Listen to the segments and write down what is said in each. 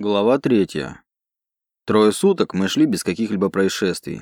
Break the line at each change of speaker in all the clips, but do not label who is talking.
Глава третья. Трое суток мы шли без каких-либо происшествий.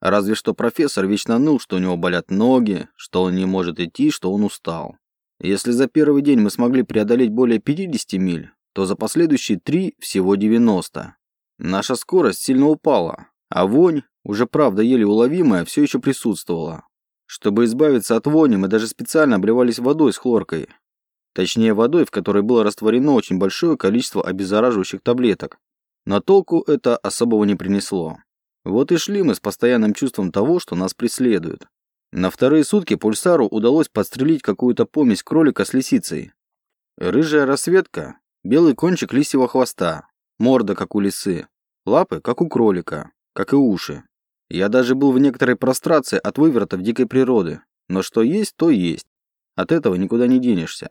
Разве что профессор вечно ныл, что у него болят ноги, что он не может идти, что он устал. Если за первый день мы смогли преодолеть более 50 миль, то за последующие три всего 90. Наша скорость сильно упала, а вонь, уже правда еле уловимая, все еще присутствовала. Чтобы избавиться от вони, мы даже специально обливались водой с хлоркой, Точнее, водой, в которой было растворено очень большое количество обеззараживающих таблеток. Но толку это особого не принесло. Вот и шли мы с постоянным чувством того, что нас преследуют. На вторые сутки Пульсару удалось подстрелить какую-то помесь кролика с лисицей. Рыжая рассветка, белый кончик лисьего хвоста, морда, как у лисы, лапы, как у кролика, как и уши. Я даже был в некоторой прострации от выворотов дикой природы, но что есть, то есть. От этого никуда не денешься.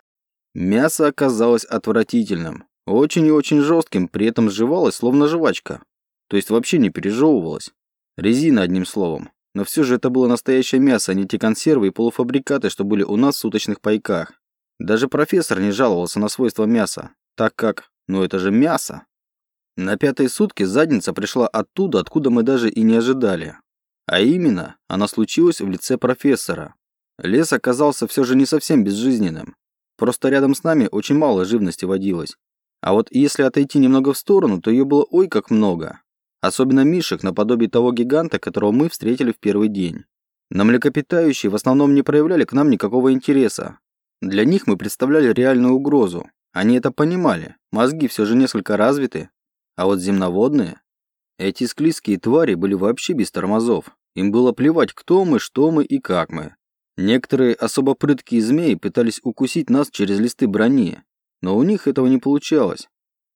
Мясо оказалось отвратительным, очень и очень жестким, при этом сживалось, словно жвачка. То есть вообще не пережевывалось. Резина, одним словом. Но все же это было настоящее мясо, а не те консервы и полуфабрикаты, что были у нас в суточных пайках. Даже профессор не жаловался на свойства мяса, так как, ну это же мясо. На пятые сутки задница пришла оттуда, откуда мы даже и не ожидали. А именно, она случилась в лице профессора. Лес оказался все же не совсем безжизненным. Просто рядом с нами очень мало живности водилось. А вот если отойти немного в сторону, то ее было ой как много. Особенно мишек, наподобие того гиганта, которого мы встретили в первый день. На млекопитающие в основном не проявляли к нам никакого интереса. Для них мы представляли реальную угрозу. Они это понимали, мозги все же несколько развиты. А вот земноводные... Эти склизкие твари были вообще без тормозов. Им было плевать, кто мы, что мы и как мы. Некоторые особо прыткие змеи пытались укусить нас через листы брони, но у них этого не получалось.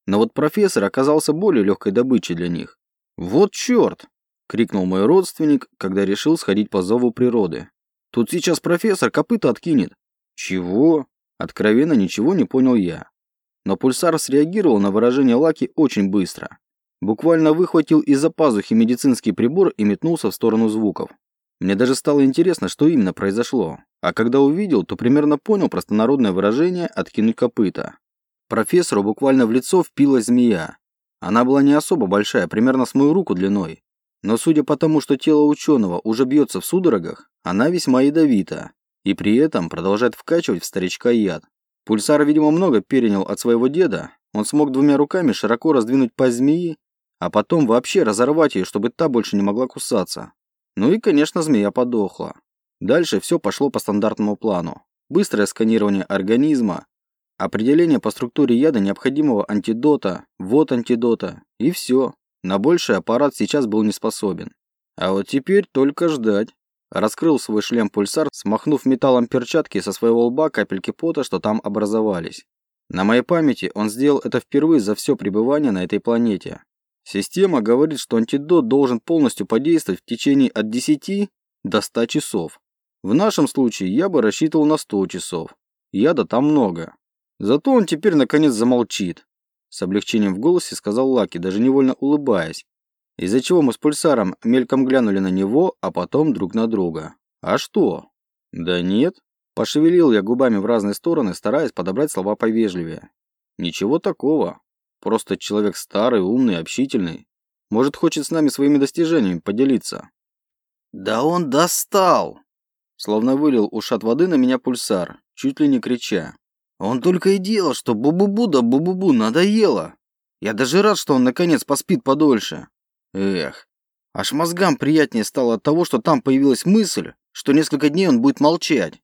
Но вот профессор оказался более легкой добычей для них. «Вот черт!» — крикнул мой родственник, когда решил сходить по зову природы. «Тут сейчас профессор копыта откинет». «Чего?» Откровенно ничего не понял я. Но пульсар среагировал на выражение Лаки очень быстро. Буквально выхватил из-за пазухи медицинский прибор и метнулся в сторону звуков. Мне даже стало интересно, что именно произошло. А когда увидел, то примерно понял простонародное выражение «откинуть копыта». Профессору буквально в лицо впилась змея. Она была не особо большая, примерно с мою руку длиной. Но судя по тому, что тело ученого уже бьется в судорогах, она весьма ядовита. И при этом продолжает вкачивать в старичка яд. Пульсар, видимо, много перенял от своего деда. Он смог двумя руками широко раздвинуть пасть змеи, а потом вообще разорвать ее, чтобы та больше не могла кусаться. Ну и, конечно, змея подохла. Дальше все пошло по стандартному плану. Быстрое сканирование организма, определение по структуре яда необходимого антидота, вот антидота, и все. На больший аппарат сейчас был не способен. А вот теперь только ждать. Раскрыл свой шлем-пульсар, смахнув металлом перчатки со своего лба капельки пота, что там образовались. На моей памяти он сделал это впервые за все пребывание на этой планете. Система говорит, что антидот должен полностью подействовать в течение от 10 до 100 часов. В нашем случае я бы рассчитывал на 100 часов. Яда там много. Зато он теперь наконец замолчит. С облегчением в голосе сказал Лаки, даже невольно улыбаясь. Из-за чего мы с Пульсаром мельком глянули на него, а потом друг на друга. А что? Да нет. Пошевелил я губами в разные стороны, стараясь подобрать слова повежливее. Ничего такого. Просто человек старый, умный, общительный. Может, хочет с нами своими достижениями поделиться. Да он достал! Словно вылил ушат воды на меня пульсар, чуть ли не крича. Он только и делал, что бу-бу-бу да бу-бу-бу надоело. Я даже рад, что он наконец поспит подольше. Эх, аж мозгам приятнее стало от того, что там появилась мысль, что несколько дней он будет молчать.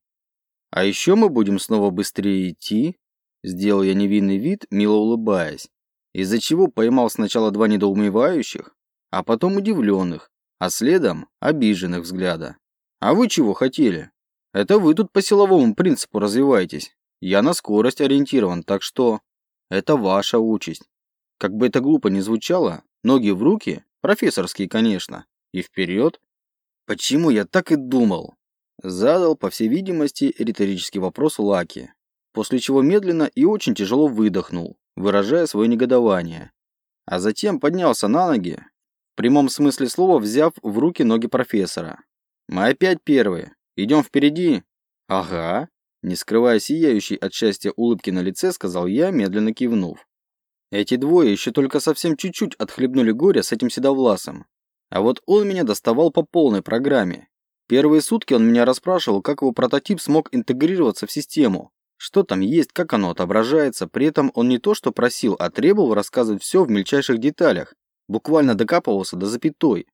А еще мы будем снова быстрее идти. Сделал я невинный вид, мило улыбаясь из-за чего поймал сначала два недоумевающих, а потом удивленных, а следом обиженных взгляда. А вы чего хотели? Это вы тут по силовому принципу развиваетесь. Я на скорость ориентирован, так что это ваша участь. Как бы это глупо ни звучало, ноги в руки, профессорские, конечно, и вперед. Почему я так и думал? Задал, по всей видимости, риторический вопрос Лаки, после чего медленно и очень тяжело выдохнул, выражая свое негодование. А затем поднялся на ноги, в прямом смысле слова взяв в руки ноги профессора. «Мы опять первые. Идем впереди?» «Ага», не скрывая сияющей от счастья улыбки на лице, сказал я, медленно кивнув. Эти двое еще только совсем чуть-чуть отхлебнули горе с этим седовласом. А вот он меня доставал по полной программе. Первые сутки он меня расспрашивал, как его прототип смог интегрироваться в систему, что там есть, как оно отображается. При этом он не то что просил, а требовал рассказывать все в мельчайших деталях. Буквально докапывался до запятой.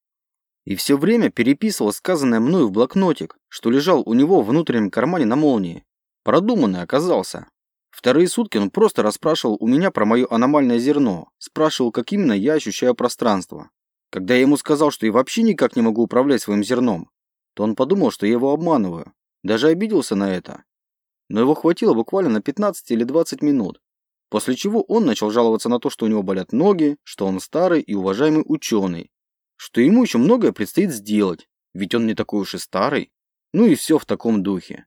И все время переписывал сказанное мною в блокнотик, что лежал у него в внутреннем кармане на молнии. Продуманный оказался. Вторые сутки он просто расспрашивал у меня про мое аномальное зерно, спрашивал, как именно я ощущаю пространство. Когда я ему сказал, что я вообще никак не могу управлять своим зерном, то он подумал, что я его обманываю. Даже обиделся на это. Но его хватило буквально на 15 или 20 минут. После чего он начал жаловаться на то, что у него болят ноги, что он старый и уважаемый ученый, что ему еще многое предстоит сделать, ведь он не такой уж и старый. Ну и все в таком духе.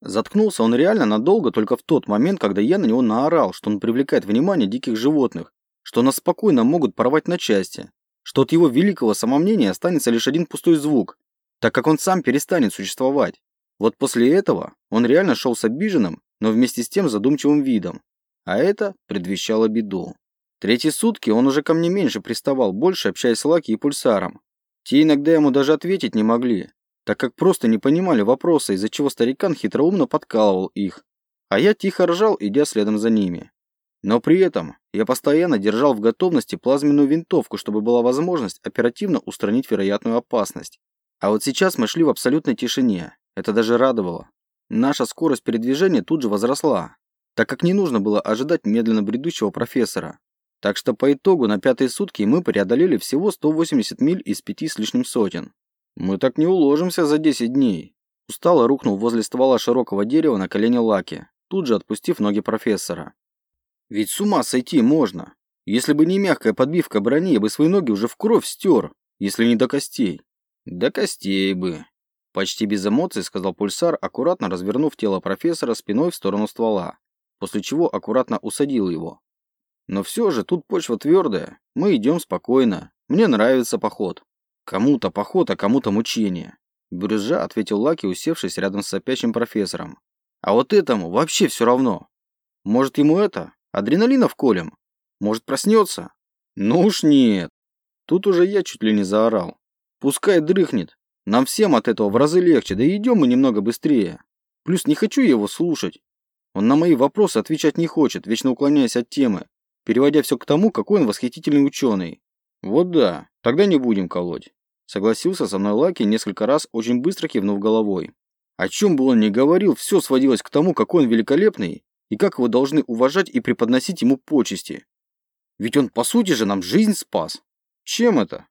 Заткнулся он реально надолго только в тот момент, когда я на него наорал, что он привлекает внимание диких животных, что нас спокойно могут порвать на части, что от его великого самомнения останется лишь один пустой звук, так как он сам перестанет существовать. Вот после этого он реально шел с обиженным, но вместе с тем задумчивым видом, а это предвещало беду. Третьи сутки он уже ко мне меньше приставал, больше общаясь с Лаки и Пульсаром. Те иногда ему даже ответить не могли, так как просто не понимали вопроса, из-за чего старикан хитроумно подкалывал их, а я тихо ржал, идя следом за ними. Но при этом я постоянно держал в готовности плазменную винтовку, чтобы была возможность оперативно устранить вероятную опасность. А вот сейчас мы шли в абсолютной тишине. Это даже радовало. Наша скорость передвижения тут же возросла, так как не нужно было ожидать медленно бредущего профессора. Так что по итогу на пятые сутки мы преодолели всего 180 миль из пяти с лишним сотен. Мы так не уложимся за 10 дней. Устало рухнул возле ствола широкого дерева на колени Лаки, тут же отпустив ноги профессора. Ведь с ума сойти можно. Если бы не мягкая подбивка брони, я бы свои ноги уже в кровь стер, если не до костей. До костей бы. Почти без эмоций сказал пульсар, аккуратно развернув тело профессора спиной в сторону ствола, после чего аккуратно усадил его. Но все же тут почва твердая, мы идем спокойно, мне нравится поход. Кому-то поход, а кому-то мучение. Брюзжа ответил Лаки, усевшись рядом с сопящим профессором. А вот этому вообще все равно. Может ему это? Адреналина вколем? Может проснется? Ну уж нет. Тут уже я чуть ли не заорал. Пускай дрыхнет. Нам всем от этого в разы легче, да идем мы немного быстрее. Плюс не хочу его слушать. Он на мои вопросы отвечать не хочет, вечно уклоняясь от темы, переводя все к тому, какой он восхитительный ученый. Вот да, тогда не будем колоть. Согласился со мной Лаки, несколько раз очень быстро кивнув головой. О чем бы он ни говорил, все сводилось к тому, какой он великолепный и как его должны уважать и преподносить ему почести. Ведь он, по сути же, нам жизнь спас. Чем это?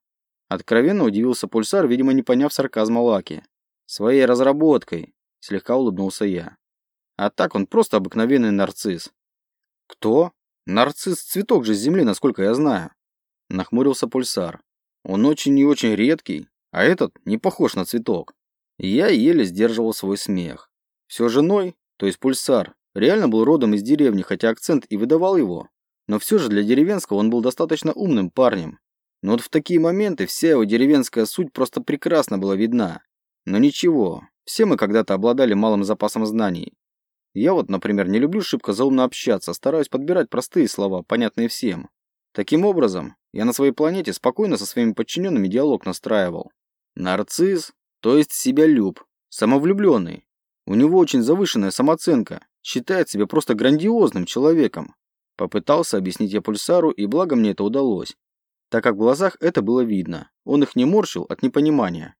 Откровенно удивился Пульсар, видимо, не поняв сарказма Лаки. Своей разработкой, слегка улыбнулся я. А так он просто обыкновенный нарцисс. Кто? Нарцисс цветок же с земли, насколько я знаю. Нахмурился Пульсар. Он очень и очень редкий, а этот не похож на цветок. Я еле сдерживал свой смех. Все женой, то есть пульсар, реально был родом из деревни, хотя акцент и выдавал его. Но все же для деревенского он был достаточно умным парнем. Но вот в такие моменты вся его деревенская суть просто прекрасно была видна. Но ничего, все мы когда-то обладали малым запасом знаний. Я вот, например, не люблю шибко заумно общаться, стараюсь подбирать простые слова, понятные всем. Таким образом, я на своей планете спокойно со своими подчиненными диалог настраивал. Нарцисс, то есть себялюб, самовлюбленный. У него очень завышенная самооценка, считает себя просто грандиозным человеком. Попытался объяснить я Пульсару, и благо мне это удалось, так как в глазах это было видно. Он их не морщил от непонимания.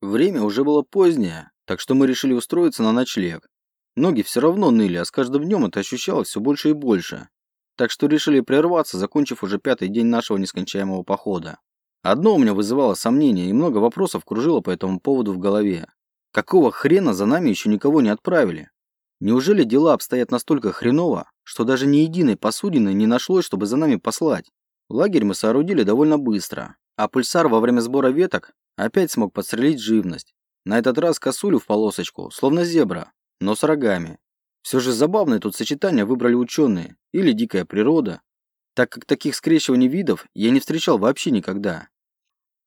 Время уже было позднее, так что мы решили устроиться на ночлег. Ноги все равно ныли, а с каждым днем это ощущалось все больше и больше так что решили прерваться, закончив уже пятый день нашего нескончаемого похода. Одно у меня вызывало сомнения, и много вопросов кружило по этому поводу в голове. Какого хрена за нами еще никого не отправили? Неужели дела обстоят настолько хреново, что даже ни единой посудины не нашлось, чтобы за нами послать? Лагерь мы соорудили довольно быстро, а пульсар во время сбора веток опять смог подстрелить живность. На этот раз косулю в полосочку, словно зебра, но с рогами. Все же забавное тут сочетание выбрали ученые или дикая природа, так как таких скрещиваний видов я не встречал вообще никогда.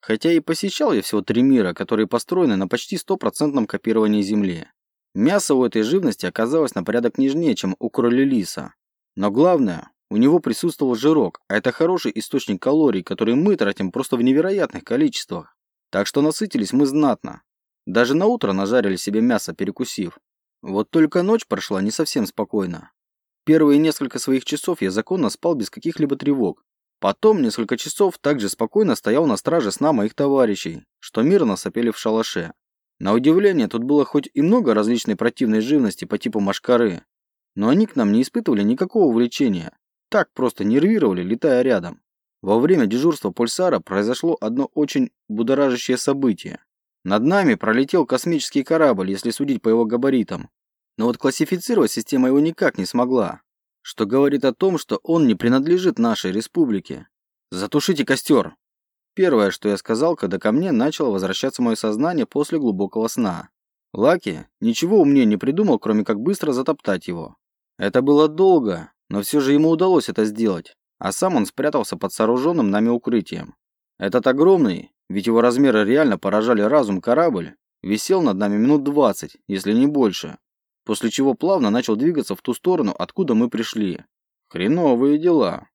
Хотя и посещал я всего три мира, которые построены на почти стопроцентном копировании Земли. Мясо у этой живности оказалось на порядок нежнее, чем у кроли лиса. Но главное, у него присутствовал жирок, а это хороший источник калорий, который мы тратим просто в невероятных количествах. Так что насытились мы знатно. Даже на утро нажарили себе мясо, перекусив. Вот только ночь прошла не совсем спокойно. Первые несколько своих часов я законно спал без каких-либо тревог. Потом несколько часов также спокойно стоял на страже сна моих товарищей, что мирно сопели в шалаше. На удивление, тут было хоть и много различной противной живности по типу машкары, но они к нам не испытывали никакого влечения, так просто нервировали, летая рядом. Во время дежурства пульсара произошло одно очень будоражащее событие. Над нами пролетел космический корабль, если судить по его габаритам. Но вот классифицировать система его никак не смогла, что говорит о том, что он не принадлежит нашей республике. «Затушите костер!» Первое, что я сказал, когда ко мне начало возвращаться мое сознание после глубокого сна. Лаки ничего умнее не придумал, кроме как быстро затоптать его. Это было долго, но все же ему удалось это сделать, а сам он спрятался под сооруженным нами укрытием. Этот огромный, ведь его размеры реально поражали разум корабль, висел над нами минут 20, если не больше, после чего плавно начал двигаться в ту сторону, откуда мы пришли. Хреновые дела.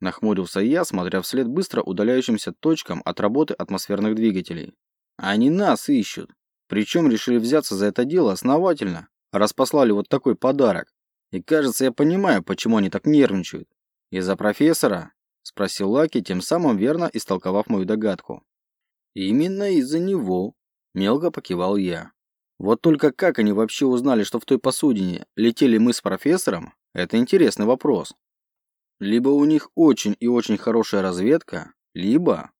Нахмурился я, смотря вслед быстро удаляющимся точкам от работы атмосферных двигателей. Они нас ищут. Причем решили взяться за это дело основательно, раз послали вот такой подарок. И кажется, я понимаю, почему они так нервничают. Из-за профессора? Спросил Лаки, тем самым верно истолковав мою догадку. Именно из-за него. Мелко покивал я. Вот только как они вообще узнали, что в той посудине летели мы с профессором, это интересный вопрос. Либо у них очень и очень хорошая разведка, либо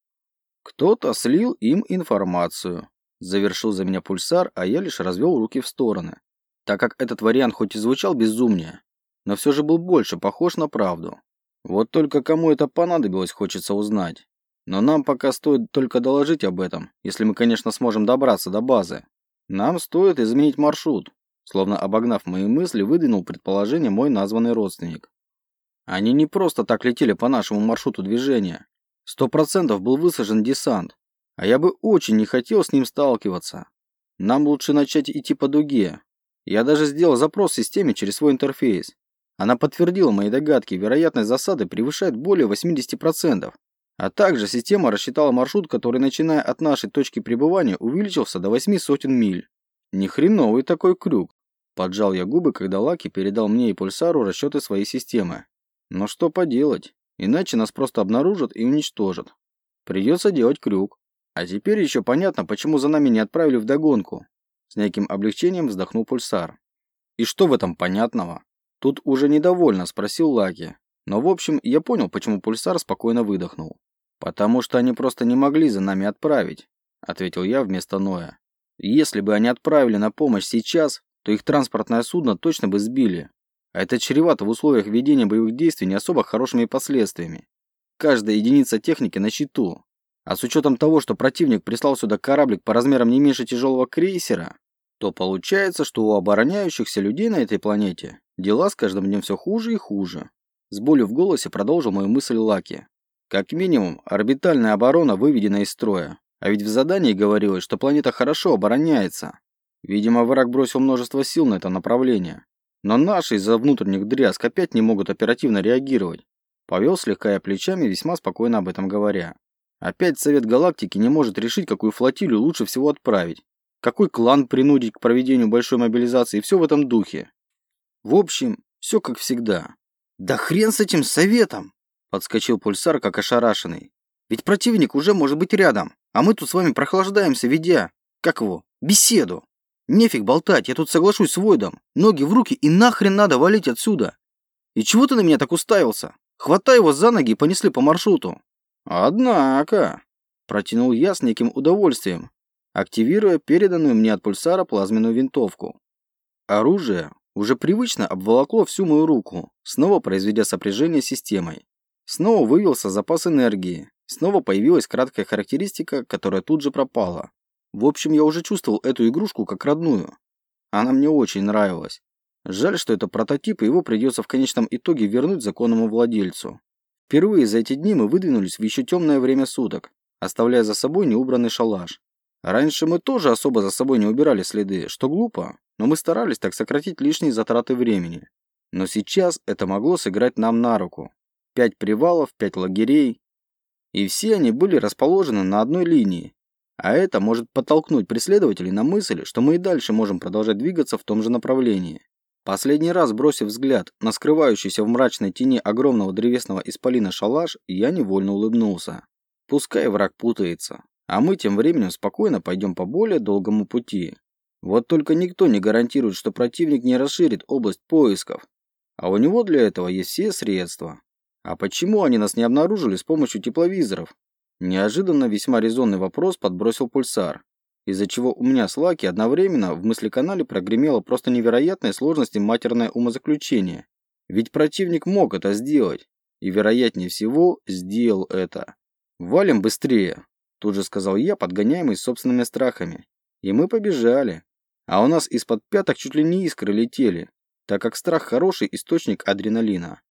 кто-то слил им информацию. Завершил за меня пульсар, а я лишь развел руки в стороны, так как этот вариант хоть и звучал безумнее, но все же был больше похож на правду. Вот только кому это понадобилось, хочется узнать. Но нам пока стоит только доложить об этом, если мы, конечно, сможем добраться до базы. Нам стоит изменить маршрут, словно обогнав мои мысли, выдвинул предположение мой названный родственник. Они не просто так летели по нашему маршруту движения. Сто процентов был высажен десант, а я бы очень не хотел с ним сталкиваться. Нам лучше начать идти по дуге. Я даже сделал запрос системе через свой интерфейс. Она подтвердила мои догадки, вероятность засады превышает более 80%. А также система рассчитала маршрут, который, начиная от нашей точки пребывания, увеличился до 8 сотен миль. Ни хреновый такой крюк. Поджал я губы, когда Лаки передал мне и Пульсару расчеты своей системы. Но что поделать, иначе нас просто обнаружат и уничтожат. Придется делать крюк. А теперь еще понятно, почему за нами не отправили в догонку. С неким облегчением вздохнул Пульсар. И что в этом понятного? Тут уже недовольно спросил Лаки. Но в общем, я понял, почему Пульсар спокойно выдохнул. Потому что они просто не могли за нами отправить, ответил я вместо Ноя. Если бы они отправили на помощь сейчас, то их транспортное судно точно бы сбили. А это чревато в условиях ведения боевых действий не особо хорошими последствиями. Каждая единица техники на счету. А с учетом того, что противник прислал сюда кораблик по размерам не меньше тяжелого крейсера, то получается, что у обороняющихся людей на этой планете дела с каждым днем все хуже и хуже. С болью в голосе продолжил мою мысль Лаки. Как минимум, орбитальная оборона выведена из строя. А ведь в задании говорилось, что планета хорошо обороняется. Видимо, враг бросил множество сил на это направление. Но наши из-за внутренних дрязг опять не могут оперативно реагировать. Повел слегка я плечами, весьма спокойно об этом говоря. Опять Совет Галактики не может решить, какую флотилию лучше всего отправить. Какой клан принудить к проведению большой мобилизации и все в этом духе. В общем, все как всегда. «Да хрен с этим советом!» Подскочил пульсар, как ошарашенный. «Ведь противник уже может быть рядом, а мы тут с вами прохлаждаемся, ведя... Как его? Беседу!» Нефиг болтать, я тут соглашусь с Войдом. Ноги в руки и нахрен надо валить отсюда. И чего ты на меня так уставился? Хватай его за ноги и понесли по маршруту. Однако, протянул я с неким удовольствием, активируя переданную мне от пульсара плазменную винтовку. Оружие уже привычно обволокло всю мою руку, снова произведя сопряжение с системой. Снова вывелся запас энергии, снова появилась краткая характеристика, которая тут же пропала. В общем, я уже чувствовал эту игрушку как родную. Она мне очень нравилась. Жаль, что это прототип, и его придется в конечном итоге вернуть законному владельцу. Впервые за эти дни мы выдвинулись в еще темное время суток, оставляя за собой неубранный шалаш. Раньше мы тоже особо за собой не убирали следы, что глупо, но мы старались так сократить лишние затраты времени. Но сейчас это могло сыграть нам на руку. пять привалов, пять лагерей. И все они были расположены на одной линии. А это может подтолкнуть преследователей на мысль, что мы и дальше можем продолжать двигаться в том же направлении. Последний раз, бросив взгляд на скрывающийся в мрачной тени огромного древесного исполина шалаш, я невольно улыбнулся. Пускай враг путается, а мы тем временем спокойно пойдем по более долгому пути. Вот только никто не гарантирует, что противник не расширит область поисков, а у него для этого есть все средства. А почему они нас не обнаружили с помощью тепловизоров? Неожиданно весьма резонный вопрос подбросил пульсар, из-за чего у меня с Лаки одновременно в мыслеканале прогремело просто невероятной сложности матерное умозаключение. Ведь противник мог это сделать, и вероятнее всего сделал это. «Валим быстрее», – тут же сказал я, подгоняемый собственными страхами. И мы побежали. А у нас из-под пяток чуть ли не искры летели, так как страх хороший источник адреналина.